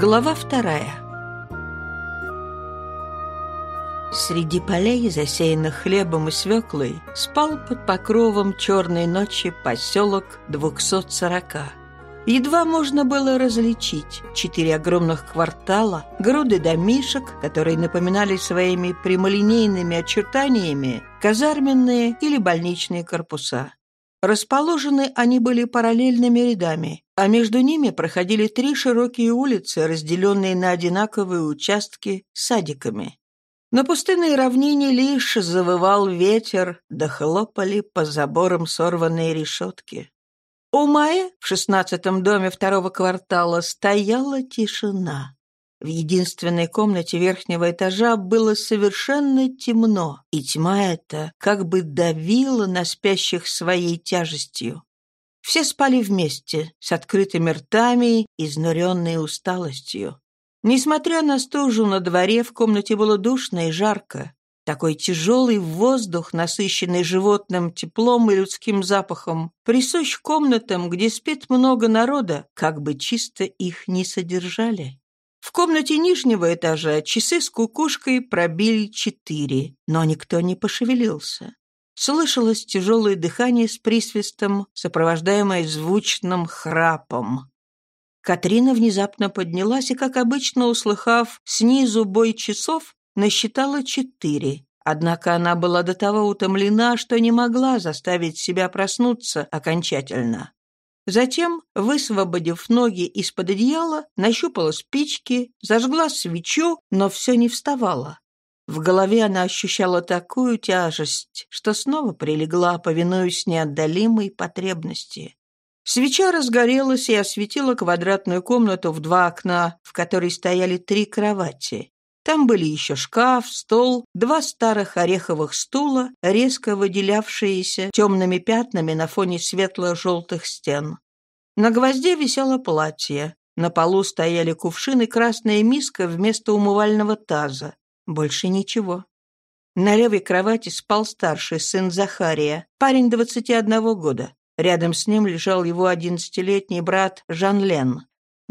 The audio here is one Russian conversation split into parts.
Глава вторая Среди полей, засеянных хлебом и свеклой, спал под покровом черной ночи поселок 240. Едва можно было различить четыре огромных квартала, груды домишек, которые напоминали своими прямолинейными очертаниями казарменные или больничные корпуса. Расположены они были параллельными рядами, а между ними проходили три широкие улицы, разделенные на одинаковые участки садиками. На пустынной равнине лишь завывал ветер, да хлопали по заборам сорванные решетки. У Майи в шестнадцатом доме второго квартала стояла тишина. В единственной комнате верхнего этажа было совершенно темно, и тьма эта как бы давила на спящих своей тяжестью. Все спали вместе, с открытыми ртами, изнуренные усталостью. Несмотря на стужу на дворе, в комнате было душно и жарко. Такой тяжелый воздух, насыщенный животным теплом и людским запахом, присущ комнатам, где спит много народа, как бы чисто их не содержали. В комнате нижнего этажа часы с кукушкой пробили четыре, но никто не пошевелился. Слышалось тяжелое дыхание с присвистом, сопровождаемое звучным храпом. Катрина внезапно поднялась и, как обычно, услыхав снизу бой часов, насчитала четыре. Однако она была до того утомлена, что не могла заставить себя проснуться окончательно. Затем, высвободив ноги из-под одеяла, нащупала спички, зажгла свечу, но все не вставало. В голове она ощущала такую тяжесть, что снова прилегла, повинуясь неотдалимой потребности. Свеча разгорелась и осветила квадратную комнату в два окна, в которой стояли три кровати. Там были еще шкаф, стол, два старых ореховых стула, резко выделявшиеся темными пятнами на фоне светло-желтых стен. На гвозде висело платье. На полу стояли кувшины, красная миска вместо умывального таза. Больше ничего. На левой кровати спал старший сын Захария, парень 21 года. Рядом с ним лежал его одиннадцатилетний брат Жан Лен.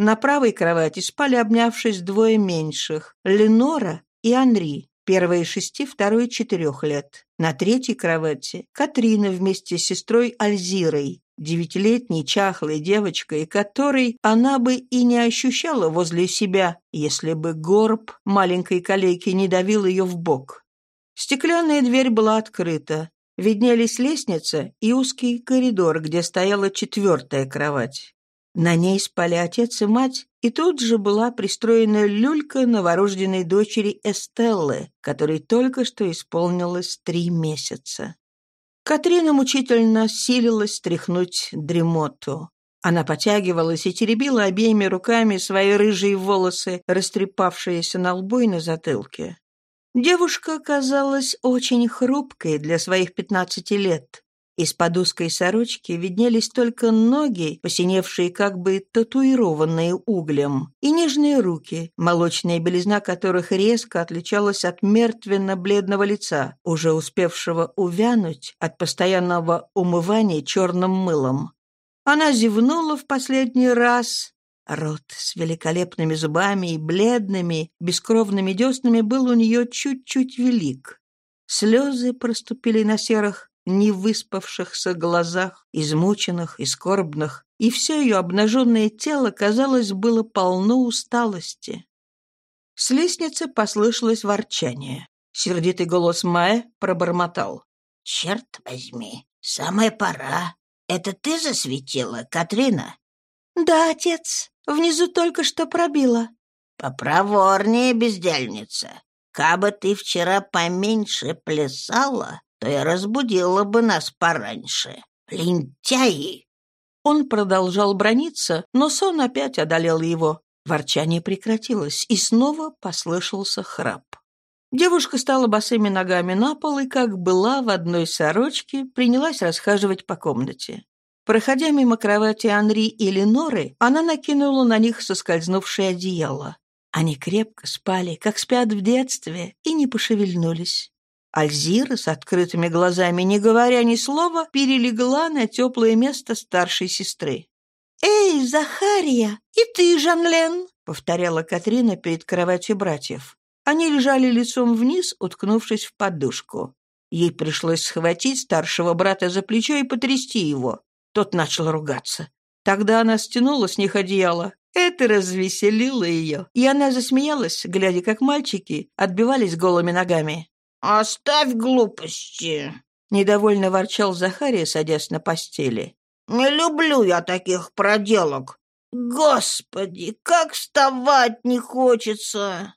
На правой кровати спали, обнявшись, двое меньших — Ленора и Анри, первая шести, второй четырех лет. На третьей кровати — Катрина вместе с сестрой Альзирой, девятилетней чахлой девочкой, которой она бы и не ощущала возле себя, если бы горб маленькой калейки не давил ее в бок. Стеклянная дверь была открыта. Виднелись лестница и узкий коридор, где стояла четвертая кровать. На ней спали отец и мать, и тут же была пристроена люлька новорожденной дочери Эстеллы, которой только что исполнилось три месяца. Катрина мучительно силилась стряхнуть дремоту. Она потягивалась и теребила обеими руками свои рыжие волосы, растрепавшиеся на лбу и на затылке. Девушка казалась очень хрупкой для своих пятнадцати лет. Из-под узкой сорочки виднелись только ноги, посиневшие как бы татуированные углем, и нежные руки, молочная белизна которых резко отличалась от мертвенно-бледного лица, уже успевшего увянуть от постоянного умывания черным мылом. Она зевнула в последний раз. Рот с великолепными зубами и бледными, бескровными деснами был у нее чуть-чуть велик. Слезы проступили на серых невыспавшихся глазах, измученных и скорбных, и все ее обнаженное тело, казалось, было полно усталости. С лестницы послышалось ворчание. Сердитый голос Майя пробормотал. «Черт возьми, самая пора. Это ты засветила, Катрина?» «Да, отец. Внизу только что пробило». «Попроворнее, бездельница. Кабы ты вчера поменьше плясала, то я разбудила бы нас пораньше. Лентяи!» Он продолжал брониться, но сон опять одолел его. Ворчание прекратилось, и снова послышался храп. Девушка стала босыми ногами на пол и, как была в одной сорочке, принялась расхаживать по комнате. Проходя мимо кровати Анри и Леноры, она накинула на них соскользнувшее одеяло. Они крепко спали, как спят в детстве, и не пошевельнулись. Альзира с открытыми глазами, не говоря ни слова, перелегла на теплое место старшей сестры. «Эй, Захария! И ты, Жанлен!» — повторяла Катрина перед кроватью братьев. Они лежали лицом вниз, уткнувшись в подушку. Ей пришлось схватить старшего брата за плечо и потрясти его. Тот начал ругаться. Тогда она стянула с них одеяло. Это развеселило ее, и она засмеялась, глядя, как мальчики отбивались голыми ногами. «Оставь глупости!» — недовольно ворчал Захария, садясь на постели. «Не люблю я таких проделок. Господи, как вставать не хочется!»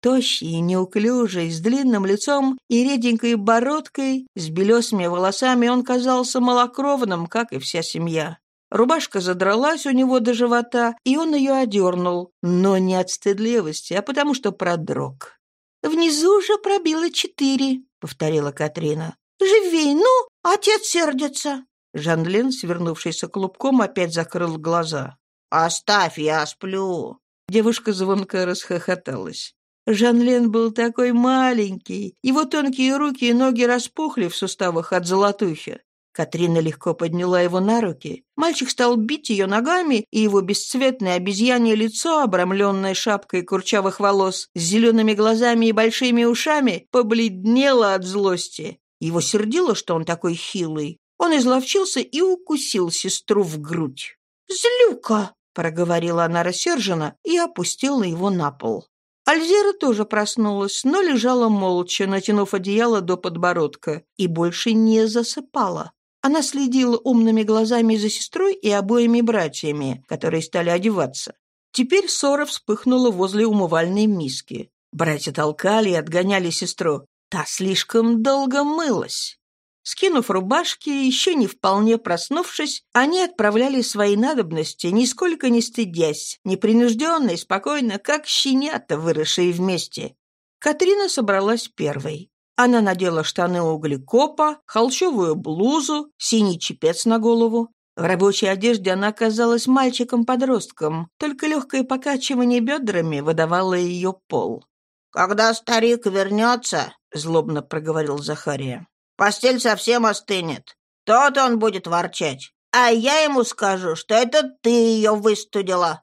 Тощий, неуклюжий, с длинным лицом и реденькой бородкой, с белесыми волосами он казался малокровным, как и вся семья. Рубашка задралась у него до живота, и он ее одернул, но не от стыдливости, а потому что продрог. «Внизу же пробило четыре», — повторила Катрина. «Живей, ну, отец сердится». Жанлен, свернувшийся клубком, опять закрыл глаза. «Оставь, я сплю». Девушка звонко расхохоталась. Жанлен был такой маленький, его тонкие руки и ноги распухли в суставах от золотухи. Катрина легко подняла его на руки. Мальчик стал бить ее ногами, и его бесцветное обезьянье лицо, обрамленное шапкой курчавых волос, с зелеными глазами и большими ушами, побледнело от злости. Его сердило, что он такой хилый. Он изловчился и укусил сестру в грудь. «Злюка!» — проговорила она рассерженно и опустила его на пол. Альзера тоже проснулась, но лежала молча, натянув одеяло до подбородка, и больше не засыпала. Она следила умными глазами за сестрой и обоими братьями, которые стали одеваться. Теперь ссора вспыхнула возле умывальной миски. Братья толкали и отгоняли сестру. Та слишком долго мылась. Скинув рубашки, еще не вполне проснувшись, они отправляли свои надобности, нисколько не стыдясь, непринужденно и спокойно, как щенята, выросшие вместе. Катрина собралась первой. Она надела штаны углекопа, холщовую блузу, синий чепец на голову. В рабочей одежде она казалась мальчиком-подростком, только легкое покачивание бедрами выдавало ее пол. «Когда старик вернется», — злобно проговорил Захария, Постель совсем остынет. Тот он будет ворчать. А я ему скажу, что это ты ее выстудила.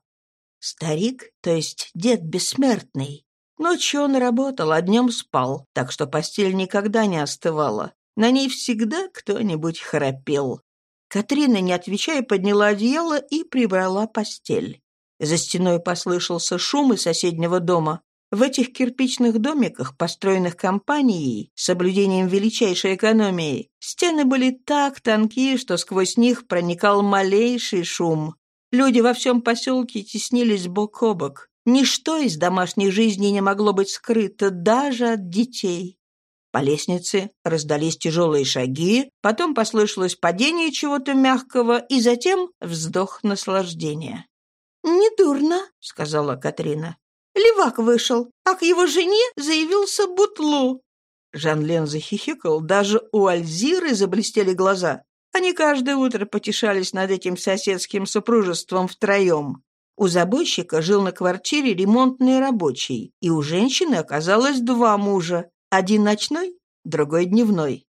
Старик, то есть дед бессмертный. Ночью он работал, а днем спал, так что постель никогда не остывала. На ней всегда кто-нибудь храпел. Катрина, не отвечая, подняла одеяло и прибрала постель. За стеной послышался шум из соседнего дома. В этих кирпичных домиках, построенных компанией, с соблюдением величайшей экономии, стены были так тонкие, что сквозь них проникал малейший шум. Люди во всем поселке теснились бок о бок. Ничто из домашней жизни не могло быть скрыто даже от детей. По лестнице раздались тяжелые шаги, потом послышалось падение чего-то мягкого и затем вздох наслаждения. «Недурно», — сказала Катрина. Левак вышел, а к его жене заявился Бутлу». Жан-Лен захихикал, даже у Альзиры заблестели глаза. Они каждое утро потешались над этим соседским супружеством втроем. У забойщика жил на квартире ремонтный рабочий, и у женщины оказалось два мужа. Один ночной, другой дневной.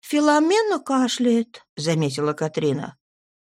«Филомена кашляет», — заметила Катрина.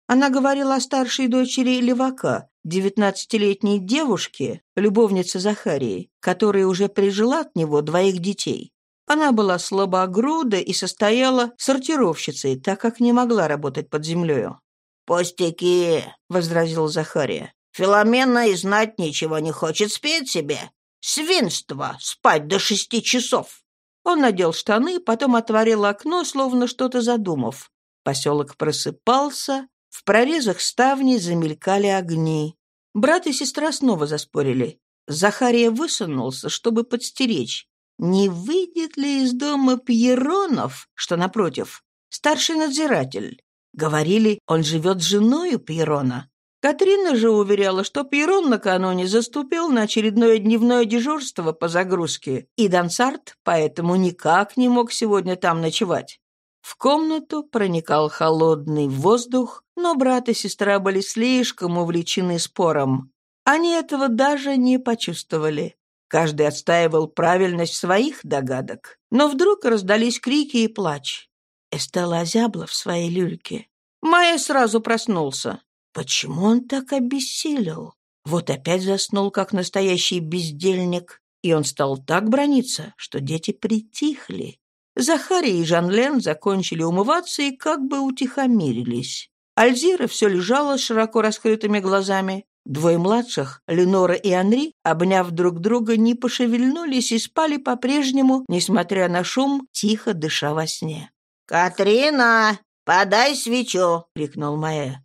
Она говорила о старшей дочери Левака, девятнадцатилетней девушке, любовнице Захарии, которая уже прижила от него двоих детей. Она была слабогруда и состояла сортировщицей, так как не могла работать под землею. «Пустяки», — возразил Захария. «Филомена и знать ничего не хочет спеть себе. Свинство! Спать до шести часов!» Он надел штаны, потом отворил окно, словно что-то задумав. Поселок просыпался, в прорезах ставни замелькали огни. Брат и сестра снова заспорили. Захария высунулся, чтобы подстеречь. Не выйдет ли из дома Пьеронов, что напротив? Старший надзиратель. Говорили, он живет с женою Пьерона. Катрина же уверяла, что Пьерон накануне заступил на очередное дневное дежурство по загрузке, и Дансарт поэтому никак не мог сегодня там ночевать. В комнату проникал холодный воздух, но брат и сестра были слишком увлечены спором. Они этого даже не почувствовали. Каждый отстаивал правильность своих догадок. Но вдруг раздались крики и плач. Эстелла озябла в своей люльке. Майя сразу проснулся. Почему он так обессилел? Вот опять заснул, как настоящий бездельник, и он стал так брониться, что дети притихли. Захария и Жанлен закончили умываться и как бы утихомирились. Альзира все лежала с широко раскрытыми глазами. Двое младших, Ленора и Анри, обняв друг друга, не пошевельнулись и спали по-прежнему, несмотря на шум, тихо дыша во сне. «Катрина, подай свечу!» — крикнул Маэ.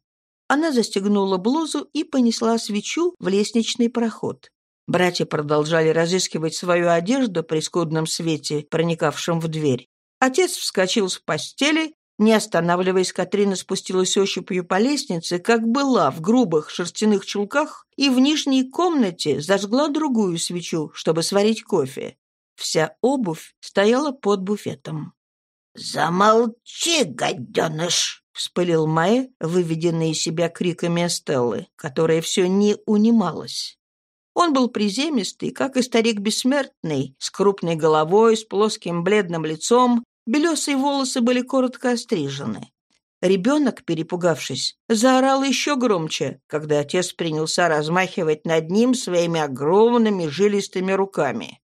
Она застегнула блузу и понесла свечу в лестничный проход. Братья продолжали разыскивать свою одежду при скудном свете, проникавшем в дверь. Отец вскочил с постели. Не останавливаясь, Катрина спустилась ощупью по лестнице, как была в грубых шерстяных чулках, и в нижней комнате зажгла другую свечу, чтобы сварить кофе. Вся обувь стояла под буфетом. «Замолчи, гаденыш!» — вспылил Майя, выведенный из себя криками Эстеллы, которая все не унималась. Он был приземистый, как и старик бессмертный, с крупной головой, с плоским бледным лицом, белесые волосы были коротко острижены. Ребенок, перепугавшись, заорал еще громче, когда отец принялся размахивать над ним своими огромными жилистыми руками.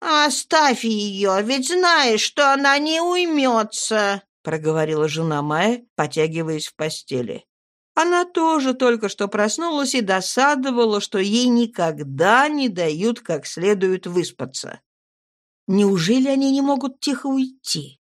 «Оставь ее, ведь знаешь, что она не уймется», — проговорила жена Майя, потягиваясь в постели. Она тоже только что проснулась и досадовала, что ей никогда не дают как следует выспаться. Неужели они не могут тихо уйти?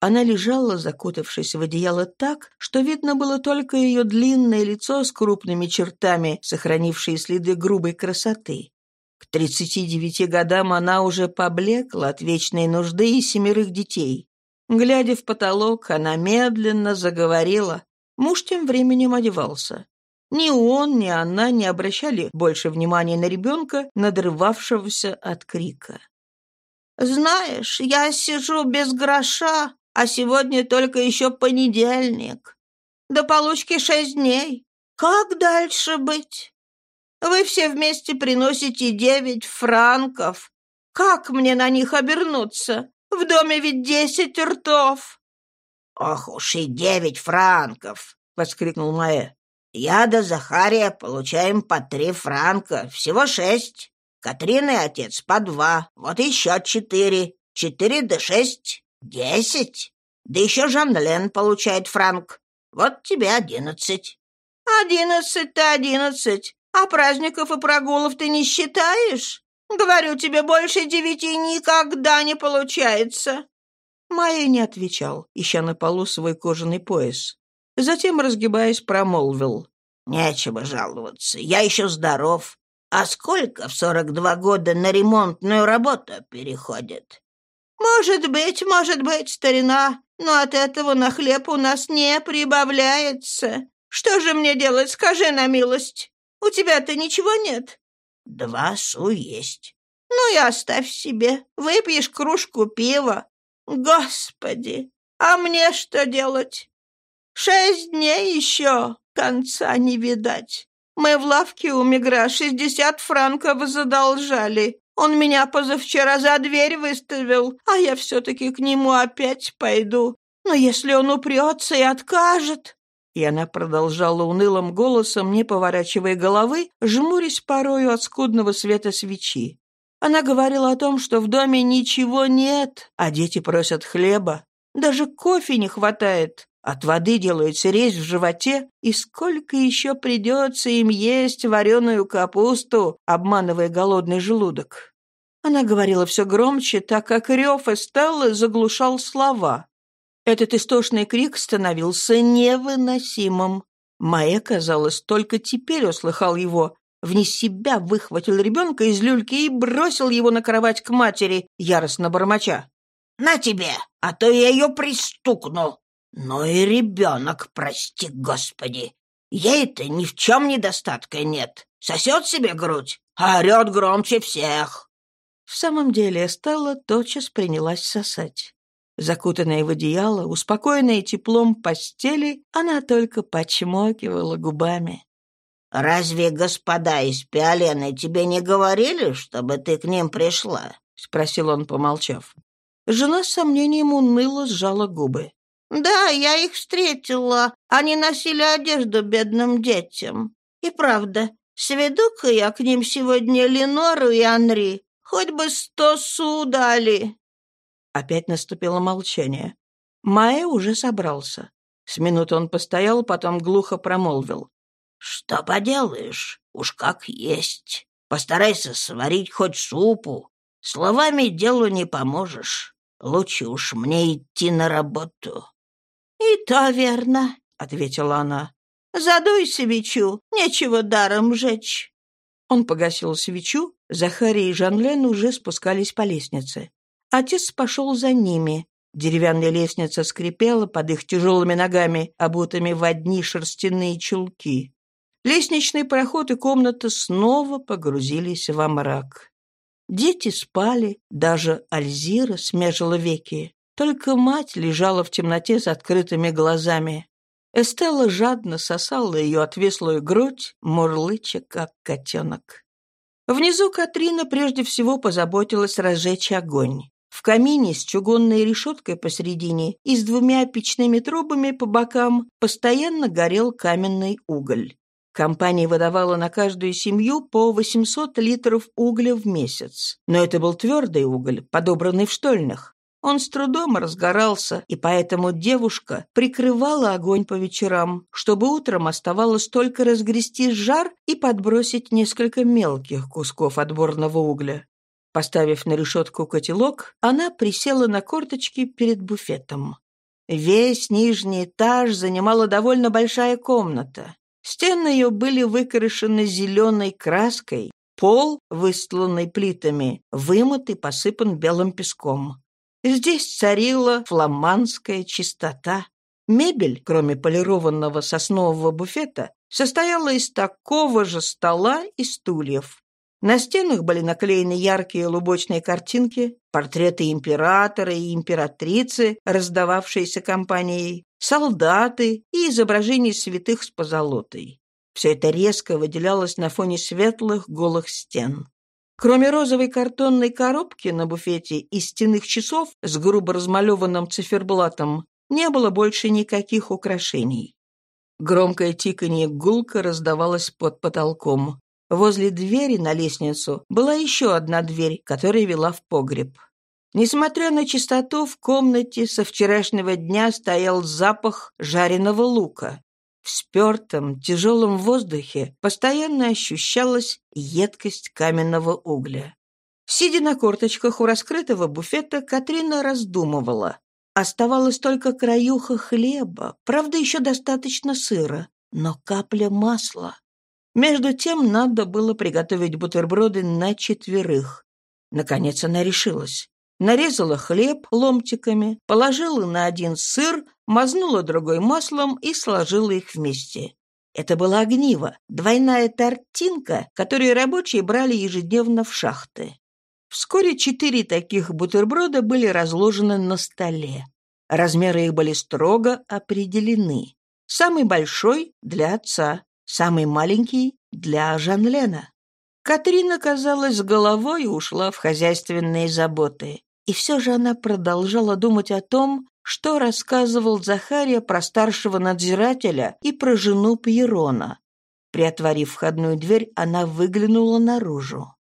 Она лежала, закутавшись в одеяло так, что видно было только ее длинное лицо с крупными чертами, сохранившие следы грубой красоты. К тридцати девяти годам она уже поблекла от вечной нужды и семерых детей. Глядя в потолок, она медленно заговорила, Муж тем временем одевался. Ни он, ни она не обращали больше внимания на ребенка, надрывавшегося от крика. «Знаешь, я сижу без гроша, а сегодня только еще понедельник. До получки шесть дней. Как дальше быть? Вы все вместе приносите девять франков. Как мне на них обернуться? В доме ведь десять ртов. «Ох уж и девять франков!» — воскликнул Маэ. «Я да Захария получаем по три франка, всего шесть. Катрина и отец по два, вот еще четыре. Четыре да шесть — десять. Да еще Жанлен получает франк. Вот тебе одиннадцать». «Одиннадцать-то одиннадцать. А праздников и прогулов ты не считаешь? Говорю тебе, больше девяти никогда не получается». Майя не отвечал, ища на полу свой кожаный пояс. Затем, разгибаясь, промолвил. «Нечего жаловаться, я еще здоров. А сколько в сорок два года на ремонтную работу переходит?» «Может быть, может быть, старина, но от этого на хлеб у нас не прибавляется. Что же мне делать, скажи на милость? У тебя-то ничего нет?» «Два су есть». «Ну и оставь себе. Выпьешь кружку пива, Господи, а мне что делать? Шесть дней еще, конца не видать. Мы в лавке у Мигра шестьдесят франков задолжали. Он меня позавчера за дверь выставил, а я все-таки к нему опять пойду. Но если он упрется и откажет...» И она продолжала унылым голосом, не поворачивая головы, жмурясь порою от скудного света свечи. Она говорила о том, что в доме ничего нет, а дети просят хлеба. Даже кофе не хватает. От воды делается резь в животе, и сколько еще придется им есть вареную капусту, обманывая голодный желудок. Она говорила все громче, так как рев Эстеллы заглушал слова. Этот истошный крик становился невыносимым. Майя, казалось, только теперь услыхал его, вне себя выхватил ребенка из люльки и бросил его на кровать к матери, яростно бормоча. «На тебе, а то я ее пристукну!» «Ну и ребенок, прости господи! Ей-то ни в чем недостатка нет. Сосет себе грудь, а орет громче всех!» В самом деле Стелла тотчас принялась сосать. Закутанная в одеяло, успокоенная теплом постели, она только почмокивала губами. «Разве господа из Пиолены тебе не говорили, чтобы ты к ним пришла?» — спросил он, помолчав. Жена с сомнением уныло сжала губы. «Да, я их встретила. Они носили одежду бедным детям. И правда, Сведу-ка я к ним сегодня Ленору и Анри. Хоть бы сто су дали». Опять наступило молчание. Майя уже собрался. С минуту он постоял, потом глухо промолвил. «Что поделаешь? Уж как есть. Постарайся сварить хоть супу. Словами делу не поможешь. Лучше уж мне идти на работу». «И то верно», — ответила она. «Задуй свечу, нечего даром жечь». Он погасил свечу, Захарий и Жанлен уже спускались по лестнице. Отец пошел за ними. Деревянная лестница скрипела под их тяжелыми ногами, обутыми в одни шерстяные чулки. Лестничный проход и комната снова погрузились во мрак. Дети спали, даже Альзира смежила веки. Только мать лежала в темноте с открытыми глазами. Эстелла жадно сосала ее отвеслую грудь, мурлыча, как котенок. Внизу Катрина прежде всего позаботилась разжечь огонь. В камине с чугунной решеткой посередине и с двумя печными трубами по бокам постоянно горел каменный уголь. Компания выдавала на каждую семью по 800 литров угля в месяц. Но это был твердый уголь, подобранный в штольнях. Он с трудом разгорался, и поэтому девушка прикрывала огонь по вечерам, чтобы утром оставалось только разгрести жар и подбросить несколько мелких кусков отборного угля. Поставив на решетку котелок, она присела на корточки перед буфетом. Весь нижний этаж занимала довольно большая комната. Стены ее были выкрашены зеленой краской, пол, выстланный плитами, вымыт и посыпан белым песком. Здесь царила фламандская чистота. Мебель, кроме полированного соснового буфета, состояла из такого же стола и стульев. На стенах были наклеены яркие лубочные картинки, портреты императора и императрицы, раздававшиеся компанией, солдаты и изображения святых с позолотой. Все это резко выделялось на фоне светлых голых стен. Кроме розовой картонной коробки на буфете и стенных часов с грубо размалеванным циферблатом, не было больше никаких украшений. Громкое тиканье гулко раздавалось под потолком. Возле двери на лестницу была еще одна дверь, которая вела в погреб. Несмотря на чистоту, в комнате со вчерашнего дня стоял запах жареного лука. В спертом, тяжелом воздухе постоянно ощущалась едкость каменного угля. Сидя на корточках у раскрытого буфета, Катрина раздумывала. Оставалось только краюха хлеба, правда, еще достаточно сыра, но капля масла. Между тем надо было приготовить бутерброды на четверых. Наконец она решилась. Нарезала хлеб ломтиками, положила на один сыр, мазнула другой маслом и сложила их вместе. Это была огниво, двойная тортинка, которую рабочие брали ежедневно в шахты. Вскоре четыре таких бутерброда были разложены на столе. Размеры их были строго определены. Самый большой — для отца, самый маленький — для Жанлена. Катрина, казалось, головой ушла в хозяйственные заботы. И все же она продолжала думать о том, что рассказывал Захария про старшего надзирателя и про жену Пьерона. Приотворив входную дверь, она выглянула наружу.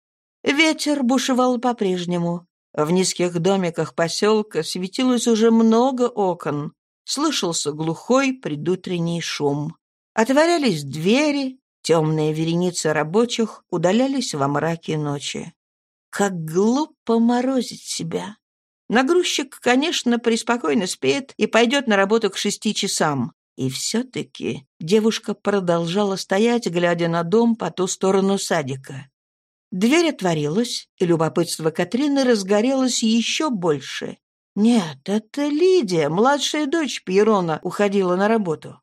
Ветер бушевал по-прежнему. В низких домиках поселка светилось уже много окон. Слышался глухой предутренний шум. Отворялись двери, темные вереницы рабочих удалялись во мраке ночи. Как глупо морозить себя. Нагрузчик, конечно, преспокойно спит и пойдет на работу к шести часам. И все-таки девушка продолжала стоять, глядя на дом по ту сторону садика. Дверь отворилась, и любопытство Катрины разгорелось еще больше. Нет, это Лидия, младшая дочь Пьерона, уходила на работу.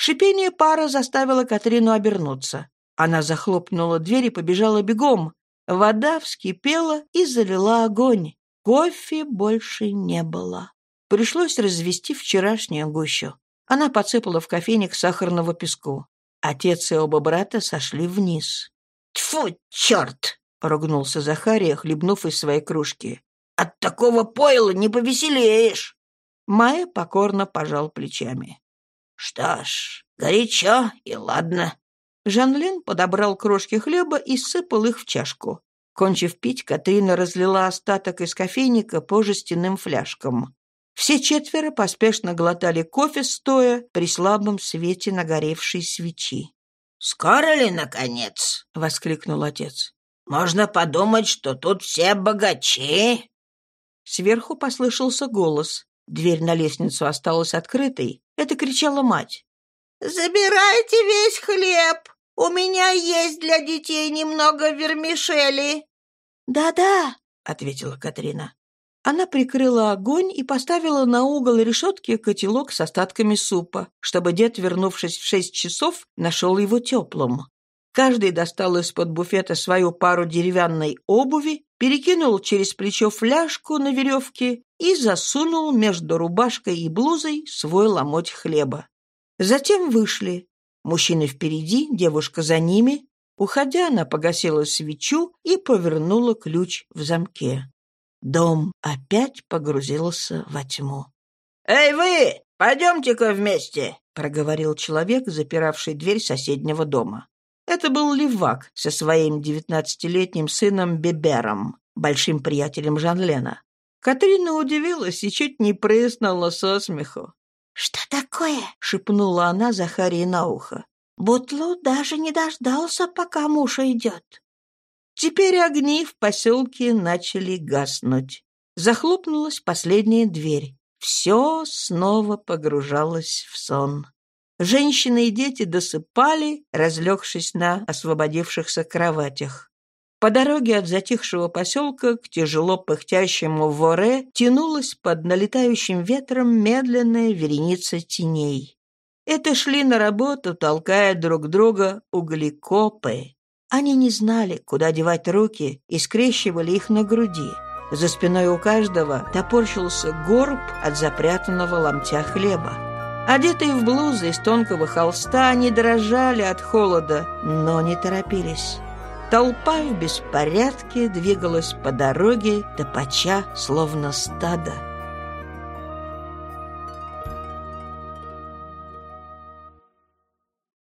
Шипение пара заставило Катрину обернуться. Она захлопнула дверь и побежала бегом. Вода вскипела и залила огонь. Кофе больше не было. Пришлось развести вчерашнюю гущу. Она подсыпала в кофейник сахарного песку. Отец и оба брата сошли вниз. «Тьфу, черт!» — ругнулся Захария, хлебнув из своей кружки. «От такого пойла не повеселеешь!» Майя покорно пожал плечами. «Что ж, горячо и ладно». Жанлен подобрал крошки хлеба и сыпал их в чашку. Кончив пить, Катрина разлила остаток из кофейника по жестяным фляжкам. Все четверо поспешно глотали кофе стоя при слабом свете нагоревшей свечи. «Скоро ли, наконец?» — воскликнул отец. «Можно подумать, что тут все богачи». Сверху послышался голос. Дверь на лестницу осталась открытой. Это кричала мать. «Забирайте весь хлеб! У меня есть для детей немного вермишели!» «Да-да», — ответила Катрина. Она прикрыла огонь и поставила на угол решетки котелок с остатками супа, чтобы дед, вернувшись в шесть часов, нашел его теплым. Каждый достал из-под буфета свою пару деревянной обуви, перекинул через плечо фляжку на веревке и засунул между рубашкой и блузой свой ломоть хлеба. Затем вышли. Мужчины впереди, девушка за ними. Уходя, она погасила свечу и повернула ключ в замке. Дом опять погрузился во тьму. «Эй, вы! Пойдемте-ка вместе!» — проговорил человек, запиравший дверь соседнего дома. Это был Левак со своим девятнадцатилетним сыном Бебером, большим приятелем Жанлена. Катрина удивилась и чуть не прыснула со смеху. «Что такое?» — шепнула она Захарии на ухо. «Бутлу даже не дождался, пока муж уйдет. Теперь огни в поселке начали гаснуть. Захлопнулась последняя дверь. Все снова погружалось в сон. Женщины и дети досыпали, разлегшись на освободившихся кроватях. По дороге от затихшего поселка к тяжело пыхтящему воре тянулась под налетающим ветром медленная вереница теней. Это шли на работу, толкая друг друга углекопы. Они не знали, куда девать руки, и скрещивали их на груди. За спиной у каждого топорщился горб от запрятанного ломтя хлеба. Одетые в блузы из тонкого холста, они дрожали от холода, но не торопились. Толпа в беспорядке двигалась по дороге, топача, словно стадо.